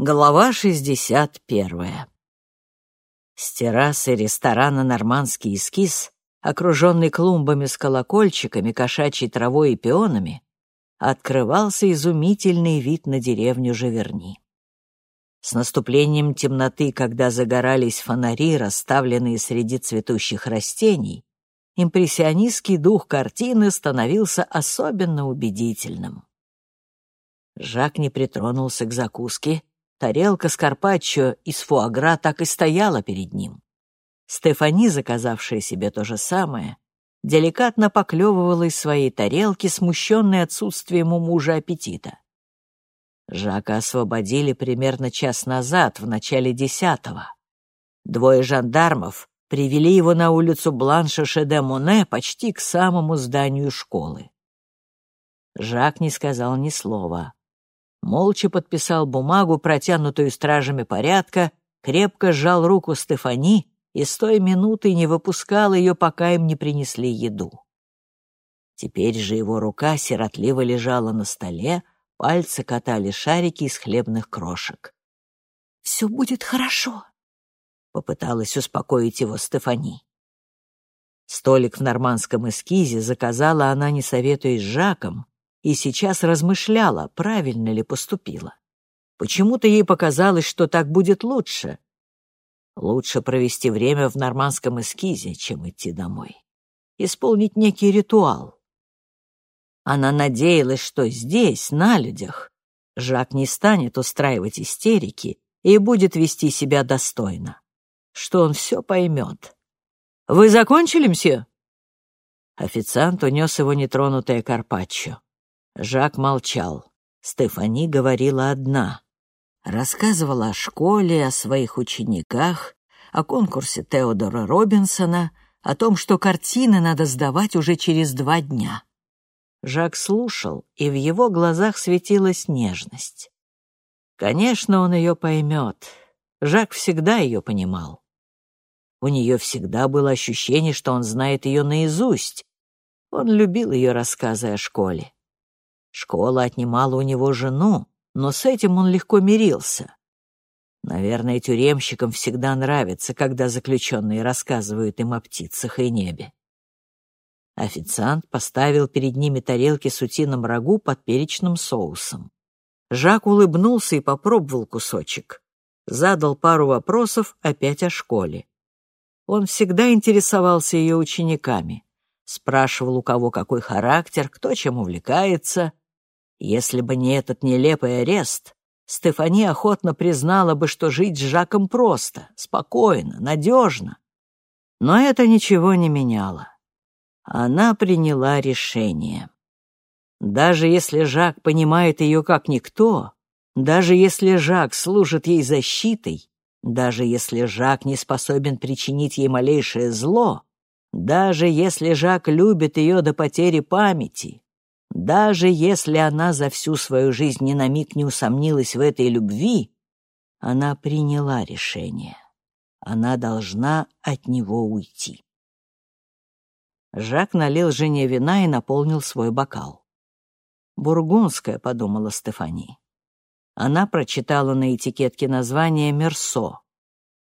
Глава 61. С террасы ресторана «Нормандский эскиз», окруженный клумбами с колокольчиками, кошачьей травой и пионами, открывался изумительный вид на деревню Живерни. С наступлением темноты, когда загорались фонари, расставленные среди цветущих растений, импрессионистский дух картины становился особенно убедительным. Жак не притронулся к закуске, Тарелка с карпаччо из фуагра так и стояла перед ним. Стефани, заказавшая себе то же самое, деликатно поклевывала из своей тарелки, смущенной отсутствием у мужа аппетита. Жака освободили примерно час назад, в начале десятого. Двое жандармов привели его на улицу Бланша Шеде-Моне почти к самому зданию школы. Жак не сказал ни слова молча подписал бумагу, протянутую стражами порядка, крепко сжал руку Стефани и с той минуты не выпускал ее, пока им не принесли еду. Теперь же его рука сиротливо лежала на столе, пальцы катали шарики из хлебных крошек. «Все будет хорошо», — попыталась успокоить его Стефани. Столик в нормандском эскизе заказала она, не советуясь с Жаком, и сейчас размышляла, правильно ли поступила. Почему-то ей показалось, что так будет лучше. Лучше провести время в нормандском эскизе, чем идти домой. Исполнить некий ритуал. Она надеялась, что здесь, на людях, Жак не станет устраивать истерики и будет вести себя достойно, что он все поймет. «Вы закончили, мсье?» Официант унес его нетронутое карпаччо. Жак молчал. Стефани говорила одна. Рассказывала о школе, о своих учениках, о конкурсе Теодора Робинсона, о том, что картины надо сдавать уже через два дня. Жак слушал, и в его глазах светилась нежность. Конечно, он ее поймет. Жак всегда ее понимал. У нее всегда было ощущение, что он знает ее наизусть. Он любил ее рассказы о школе. Школа отнимала у него жену, но с этим он легко мирился. Наверное, тюремщикам всегда нравится, когда заключенные рассказывают им о птицах и небе. Официант поставил перед ними тарелки с утиным рагу под перечным соусом. Жак улыбнулся и попробовал кусочек. Задал пару вопросов опять о школе. Он всегда интересовался ее учениками. Спрашивал, у кого какой характер, кто чем увлекается, если бы не этот нелепый арест, Стефани охотно признала бы, что жить с Жаком просто, спокойно, надежно. Но это ничего не меняло. Она приняла решение. Даже если Жак понимает ее как никто, даже если Жак служит ей защитой, даже если Жак не способен причинить ей малейшее зло, даже если Жак любит ее до потери памяти, даже если она за всю свою жизнь ни на миг не усомнилась в этой любви, она приняла решение. Она должна от него уйти. Жак налил жене вина и наполнил свой бокал. «Бургундская», — подумала Стефани. Она прочитала на этикетке название «Мерсо».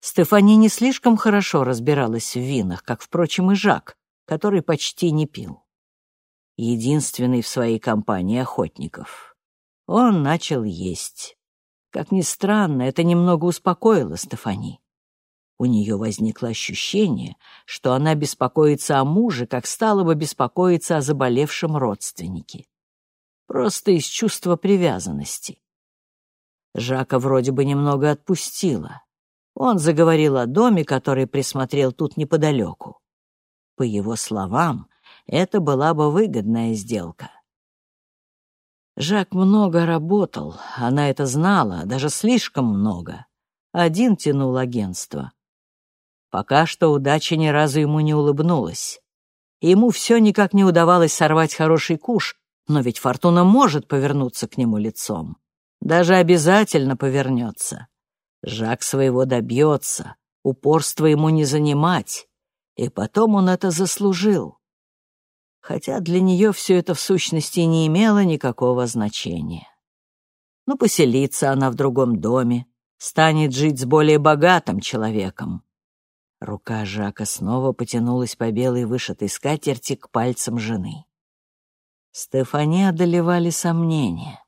Стефани не слишком хорошо разбиралась в винах, как, впрочем, и Жак, который почти не пил единственный в своей компании охотников. Он начал есть. Как ни странно, это немного успокоило Стефани. У нее возникло ощущение, что она беспокоится о муже, как стала бы беспокоиться о заболевшем родственнике. Просто из чувства привязанности. Жака вроде бы немного отпустила. Он заговорил о доме, который присмотрел тут неподалеку. По его словам, это была бы выгодная сделка. Жак много работал, она это знала, даже слишком много. Один тянул агентство. Пока что удача ни разу ему не улыбнулась. Ему все никак не удавалось сорвать хороший куш, но ведь фортуна может повернуться к нему лицом. Даже обязательно повернется. Жак своего добьется, упорство ему не занимать, и потом он это заслужил хотя для нее все это в сущности не имело никакого значения. Ну, поселится она в другом доме, станет жить с более богатым человеком. Рука Жака снова потянулась по белой вышитой скатерти к пальцам жены. Стефани одолевали сомнения.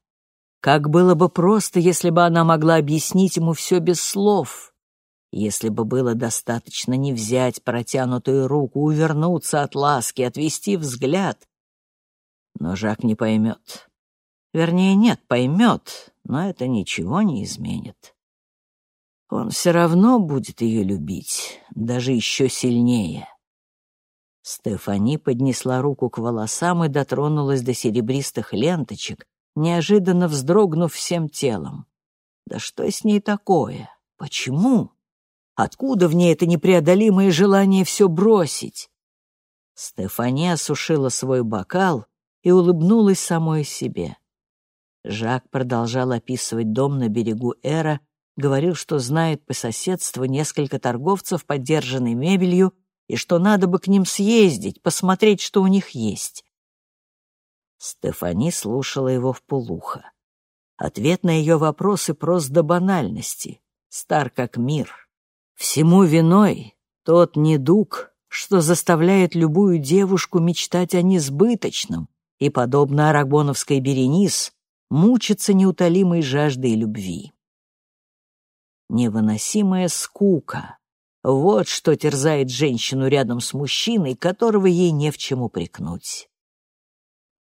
Как было бы просто, если бы она могла объяснить ему все без слов, если бы было достаточно не взять протянутую руку, увернуться от ласки, отвести взгляд. Но Жак не поймет. Вернее, нет, поймет, но это ничего не изменит. Он все равно будет ее любить, даже еще сильнее. Стефани поднесла руку к волосам и дотронулась до серебристых ленточек, неожиданно вздрогнув всем телом. Да что с ней такое? Почему? Откуда в ней это непреодолимое желание все бросить? Стефани осушила свой бокал и улыбнулась самой себе. Жак продолжал описывать дом на берегу Эра, говорил, что знает по соседству несколько торговцев подержанной мебелью и что надо бы к ним съездить, посмотреть, что у них есть. Стефани слушала его в полухо. Ответ на ее вопросы прост до банальности, стар как мир. Всему виной тот недуг, что заставляет любую девушку мечтать о несбыточном и, подобно арагоновской Беренис, мучиться неутолимой жаждой любви. Невыносимая скука — вот что терзает женщину рядом с мужчиной, которого ей не в чем упрекнуть.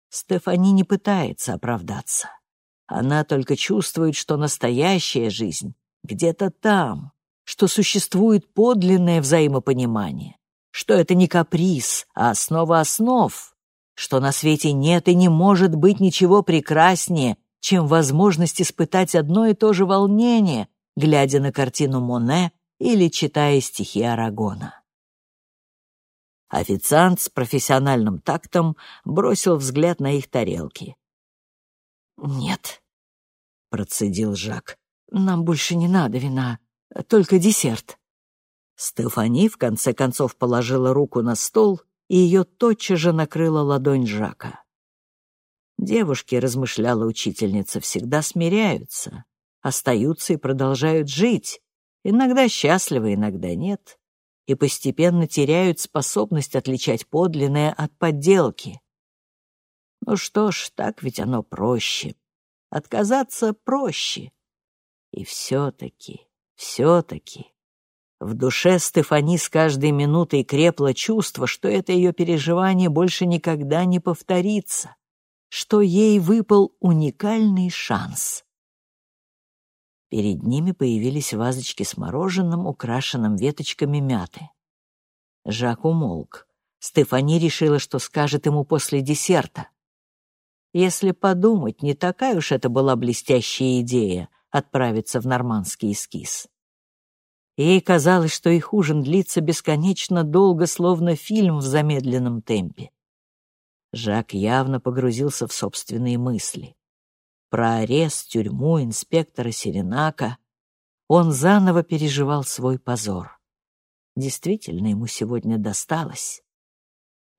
Стефани не пытается оправдаться. Она только чувствует, что настоящая жизнь где-то там, что существует подлинное взаимопонимание, что это не каприз, а основа основ, что на свете нет и не может быть ничего прекраснее, чем возможность испытать одно и то же волнение, глядя на картину Моне или читая стихи Арагона. Официант с профессиональным тактом бросил взгляд на их тарелки. «Нет», — процедил Жак, — «нам больше не надо вина, только десерт». Стефани в конце концов положила руку на стол, и ее тотчас же накрыла ладонь Жака. Девушки, размышляла учительница, всегда смиряются, остаются и продолжают жить, иногда счастливы, иногда нет, и постепенно теряют способность отличать подлинное от подделки. Ну что ж, так ведь оно проще. Отказаться проще. И все-таки, все-таки... В душе Стефани с каждой минутой крепло чувство, что это ее переживание больше никогда не повторится что ей выпал уникальный шанс. Перед ними появились вазочки с мороженым, украшенным веточками мяты. Жак умолк. Стефани решила, что скажет ему после десерта. Если подумать, не такая уж это была блестящая идея — отправиться в нормандский эскиз. Ей казалось, что их ужин длится бесконечно долго, словно фильм в замедленном темпе. Жак явно погрузился в собственные мысли. Про арест, тюрьму, инспектора Серенака. Он заново переживал свой позор. Действительно, ему сегодня досталось.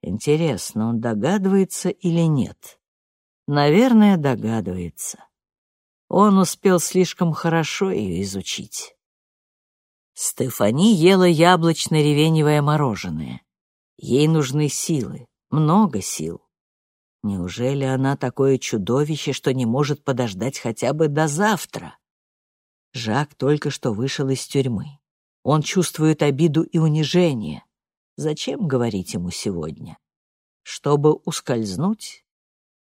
Интересно, он догадывается или нет? Наверное, догадывается. Он успел слишком хорошо ее изучить. Стефани ела яблочно-ревеневое мороженое. Ей нужны силы, много сил. Неужели она такое чудовище, что не может подождать хотя бы до завтра? Жак только что вышел из тюрьмы. Он чувствует обиду и унижение. Зачем говорить ему сегодня? Чтобы ускользнуть?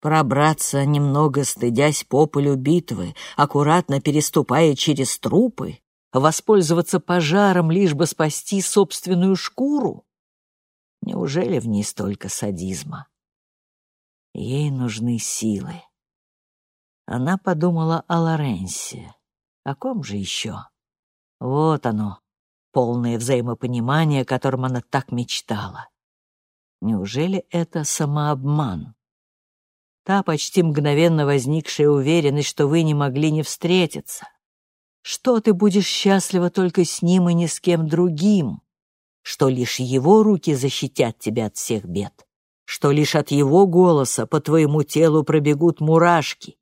Пробраться, немного стыдясь по полю битвы, аккуратно переступая через трупы? Воспользоваться пожаром, лишь бы спасти собственную шкуру? Неужели в ней столько садизма? Ей нужны силы. Она подумала о Лоренсе. О ком же еще? Вот оно, полное взаимопонимание, о котором она так мечтала. Неужели это самообман? Та почти мгновенно возникшая уверенность, что вы не могли не встретиться. Что ты будешь счастлива только с ним и ни с кем другим? Что лишь его руки защитят тебя от всех бед? что лишь от его голоса по твоему телу пробегут мурашки,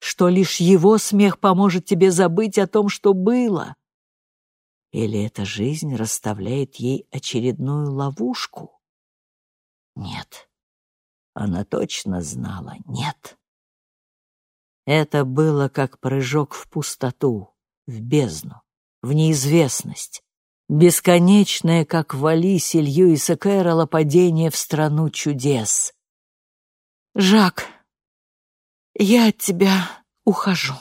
что лишь его смех поможет тебе забыть о том, что было? Или эта жизнь расставляет ей очередную ловушку? Нет. Она точно знала «нет». Это было как прыжок в пустоту, в бездну, в неизвестность, бесконечное, как в Алисе Льюиса Кэрролла, падение в страну чудес. «Жак, я от тебя ухожу».